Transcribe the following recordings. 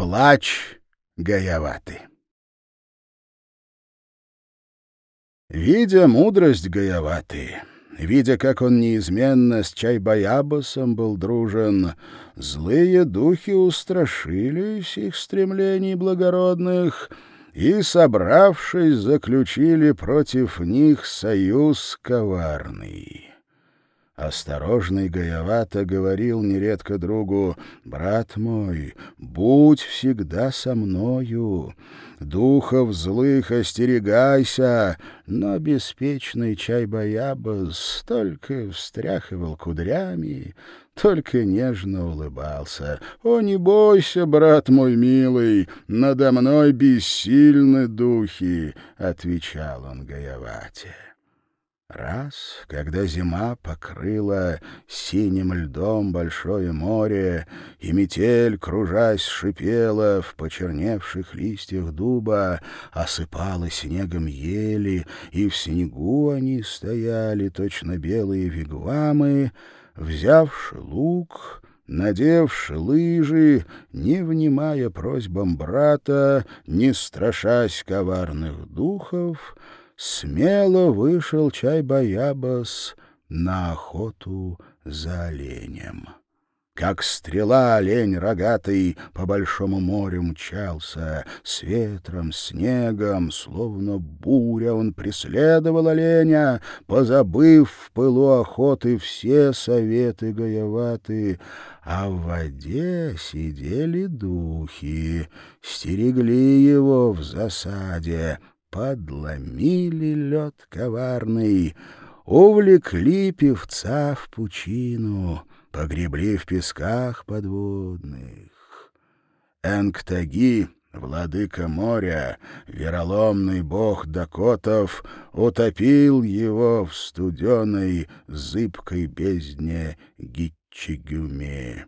Плач Гаяваты Видя мудрость Гаяваты, видя, как он неизменно с Чайбаябасом был дружен, злые духи устрашились их стремлений благородных и, собравшись, заключили против них союз коварный. Осторожный Гаявата говорил нередко другу, «Брат мой, будь всегда со мною, духов злых остерегайся», но беспечный Чайбаябас только встряхивал кудрями, только нежно улыбался. «О, не бойся, брат мой милый, надо мной бессильны духи», — отвечал он Гаявате. Раз, когда зима покрыла синим льдом большое море, и метель, кружась, шипела в почерневших листьях дуба, осыпала снегом ели, и в снегу они стояли, точно белые вигвамы, взявши лук, надевши лыжи, не внимая просьбам брата, не страшась коварных духов — смело вышел Чай-Баябас на охоту за оленем. Как стрела олень рогатый по большому морю мчался, с ветром, снегом, словно буря. Он преследовал оленя, позабыв в пылу охоты все советы гаеваты, а в воде сидели духи, стерегли его в засаде, Подломили лед коварный, увлекли певца в пучину, погребли в песках подводных. Энктаги, владыка моря, вероломный бог Дакотов, утопил его в студеной, зыбкой бездне Гитчигюме.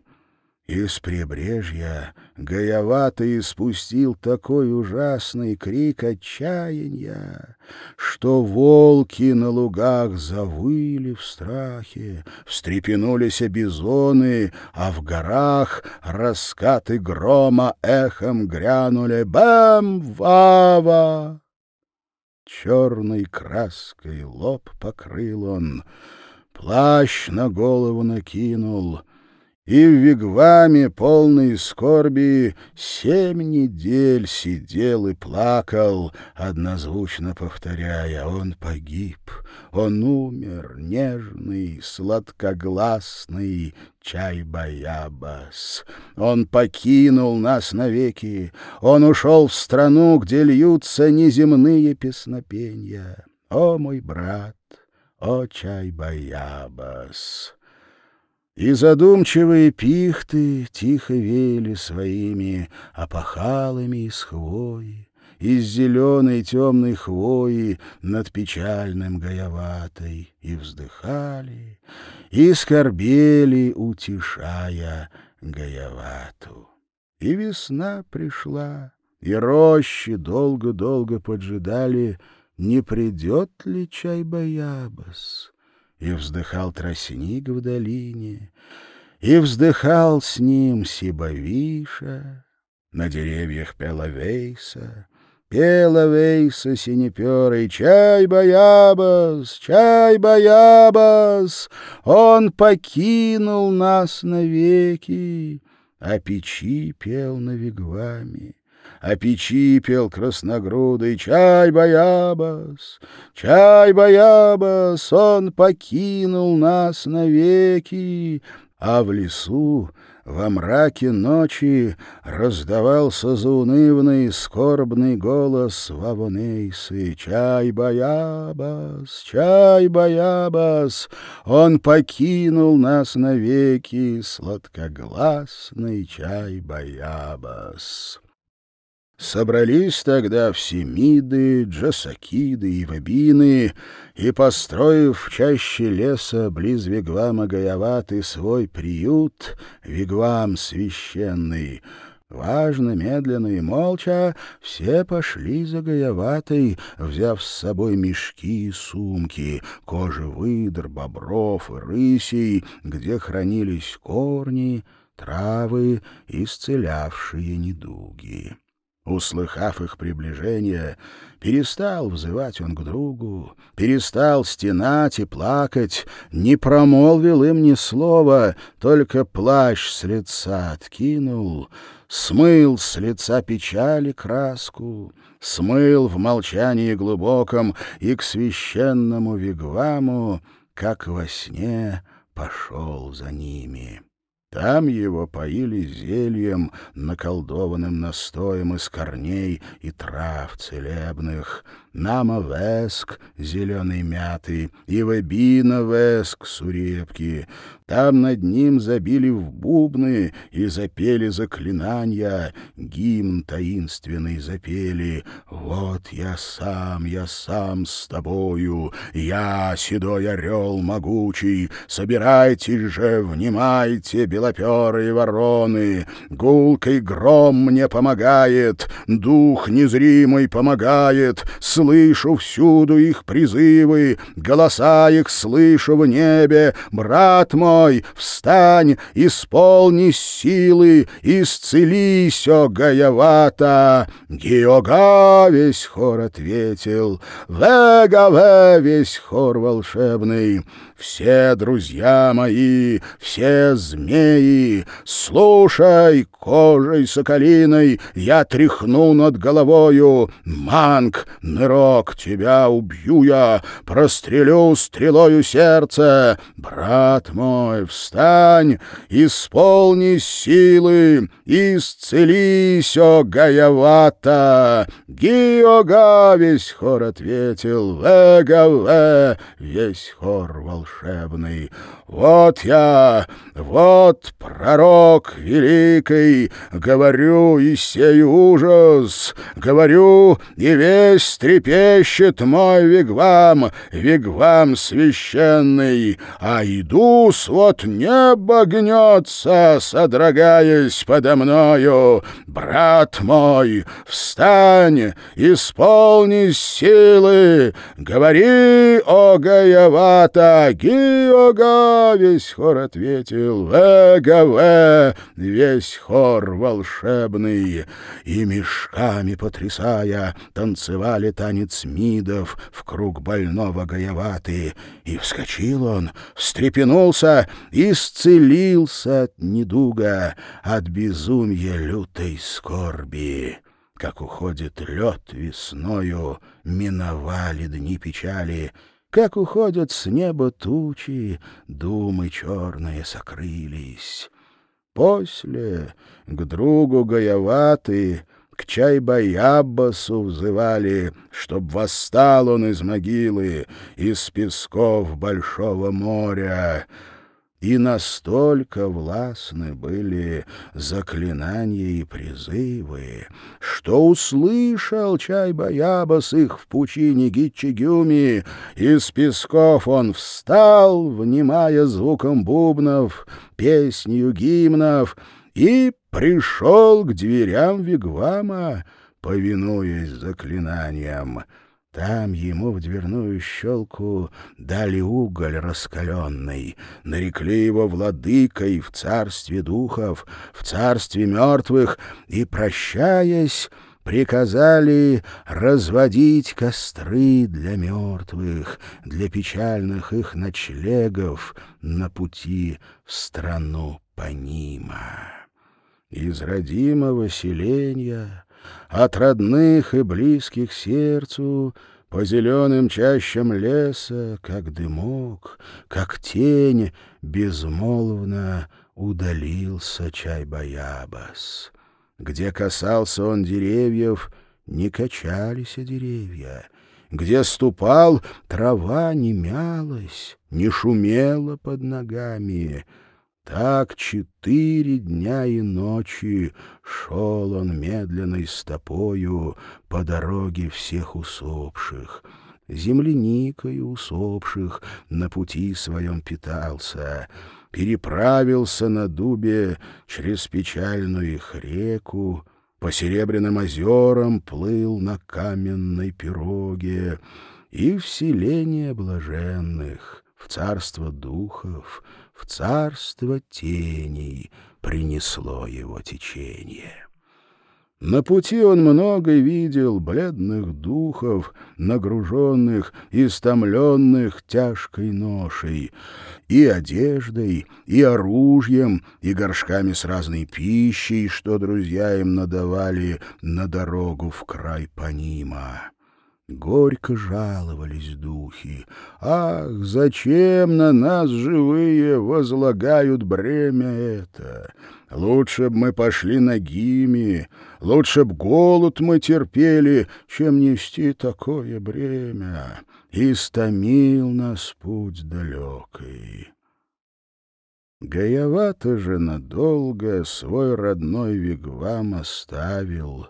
Из прибрежья Гаяватый испустил такой ужасный крик отчаяния, что волки на лугах завыли в страхе, встрепенулись бизоны, а в горах раскаты грома эхом грянули «Бэм-вава!» Черной краской лоб покрыл он, плащ на голову накинул — и в вигваме, полной скорби, семь недель сидел и плакал, однозвучно повторяя «Он погиб, он умер, нежный, сладкогласный Чай-Баябас. Он покинул нас навеки, он ушел в страну, где льются неземные песнопения. О, мой брат, о, Чай-Баябас!» И задумчивые пихты тихо веяли своими опахалами из хвои, из зеленой темной хвои над печальным гаяватой, и вздыхали, и скорбели, утешая гаявату. И весна пришла, и рощи долго-долго поджидали, не придет ли чай-баябас и вздыхал тростник в долине, и вздыхал с ним Сибавиша, на деревьях пела вейса, пела вейса синеперый, чай баябас, чай баябас, он покинул нас навеки, а печи пел на вигваме а печи пел красногрудый «Чай-баябас! Чай-баябас! Он покинул нас навеки!» А в лесу во мраке ночи раздавался заунывный скорбный голос Вавонейсы. «Чай-баябас! Чай-баябас! Он покинул нас навеки, сладкогласный чай-баябас!» Собрались тогда всемиды, джасакиды и вабины, и, построив в чаще леса близ вигвама Гаяваты свой приют, вигвам священный, Важно, медленно и молча все пошли за Гаяватой, взяв с собой мешки и сумки, кожи выдр, бобров и рысей, где хранились корни, травы, исцелявшие недуги. Услыхав их приближение, перестал взывать он к другу, перестал стенать и плакать, не промолвил им ни слова, только плащ с лица откинул, смыл с лица печали краску, смыл в молчании глубоком и к священному вигваму, как во сне пошел за ними. Там его поили зельем, наколдованным настоем из корней и трав целебных, Нама-веск зеленой мяты, и вебина-веск сурепки. Там над ним забили в бубны и запели заклинания, гимн таинственный запели. «Вот я сам, я сам с тобою, я, седой орел могучий, собирайтесь же, внимайте, белоперые вороны, гулкой гром мне помогает, дух незримый помогает, слышу всюду их призывы, голоса их слышу в небе. Брат мой, встань, исполни силы, исцелись, о Гаявата. Геога весь хор ответил, Вегаве весь хор волшебный. Все друзья мои, все змеи, слушай, кожей соколиной я тряхну над головою. Манг, нырок, тебя убью я, прострелю стрелою сердце. Брат мой, встань, исполни силы, исцелись, о Гаявата. Гиога весь хор ответил, Вегаве весь хор волшебный. Вот я, вот пророк великий, говорю и сею ужас, говорю, и весь трепещет мой вигвам, вигвам священный, а идус вот небо гнется, содрогаясь подо мною. Брат мой, встань, исполни силы, говори, о Гаявата, Гиога, весь хор ответил, Вегаве, весь хор волшебный. И мешками потрясая, танцевали танец мидов в круг больного Гаяваты. И вскочил он, встрепенулся, исцелился от недуга, от безумия лютой скорби как уходит лед весною, миновали дни печали, как уходят с неба тучи, думы черные сокрылись. После к другу Гаяваты, к Чайбаябасу взывали, чтоб восстал он из могилы, из песков большого моря — и настолько властны были заклинания и призывы, что услышал Чай-Баябас их в пучине Гитчигюми, из песков он встал, внимая звуком бубнов, песнью гимнов, и пришел к дверям Вигвама, повинуясь заклинаниям. Там ему в дверную щелку дали уголь раскаленный, нарекли его владыкой в царстве духов, в царстве мертвых, и, прощаясь, приказали разводить костры для мертвых, для печальных их ночлегов на пути в страну Панима. Из родимого селения от родных и близких сердцу, по зеленым чащам леса, как дымок, как тень, безмолвно удалился Чай-Баябас. Где касался он деревьев, не качались деревья. Где ступал, трава не мялась, не шумела под ногами — так четыре дня и ночи шел он медленной стопою по дороге всех усопших. Земляникой усопших на пути своем питался, переправился на дубе через печальную их реку, по серебряным озерам плыл на каменной пироге, и в селение блаженных, в царство духов — царство теней принесло его течение. На пути он много видел бледных духов, нагруженных, истомленных тяжкой ношей, и одеждой, и оружием, и горшками с разной пищей, что друзья им надавали на дорогу в край Панима. Горько жаловались духи. «Ах, зачем на нас живые возлагают бремя это? Лучше б мы пошли нагими, лучше б голод мы терпели, чем нести такое бремя. Истомил нас путь далекий». Гаявато же надолго свой родной вигвам оставил,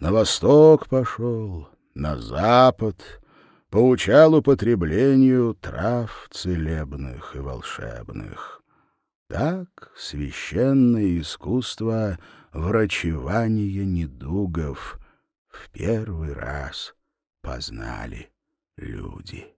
на восток пошел, на запад, поучал употреблению трав целебных и волшебных. Так священное искусство врачевания недугов в первый раз познали люди.